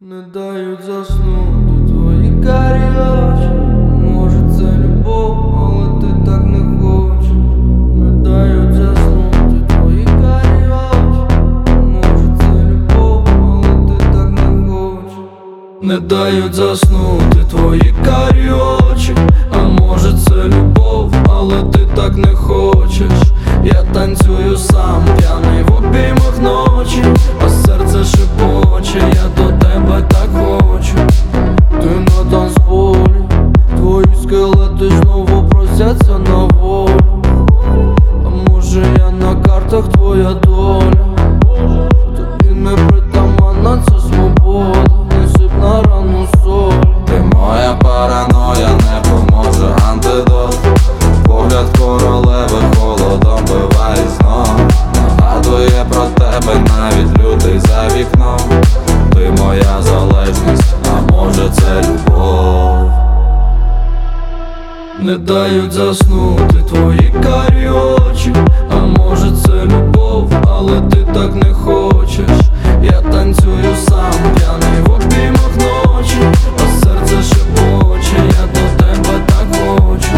Не дають заснути твої карі Може це любов, але ти так не хочеш. Не дають заснути твої карі Може це любов, але ти так не хочеш. Не дають заснути твої карі А може це любов, але ти так не хочеш. Я танцюю сам, п'яний картах твоя доля. Тобі не притаманна ця свобода, не сип на рану соль. Ти моя параноя, не поможе антидот. Погляд королеви холодом биває знов. Нагадує про тебе навіть лютий за вікном. Ти моя залежність, а може це любов. Не дають заснути твої карі танцюю сам в обіймах ночі, а серце шепоче, я до тебе так хочу.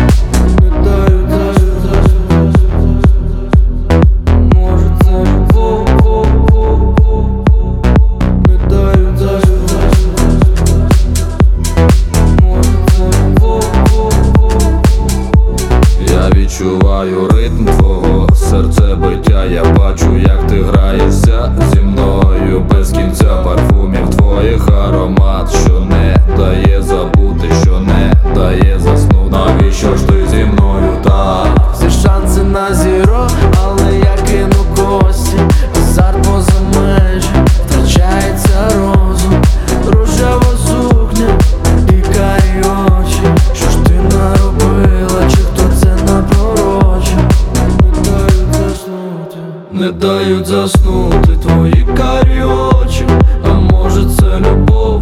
Може це любов, літаю, даю, може це любов, я відчуваю ритм твого серцебиття, я бачу, як ти граєшся зі мною. дають заснути твої карі очі, а може це любов.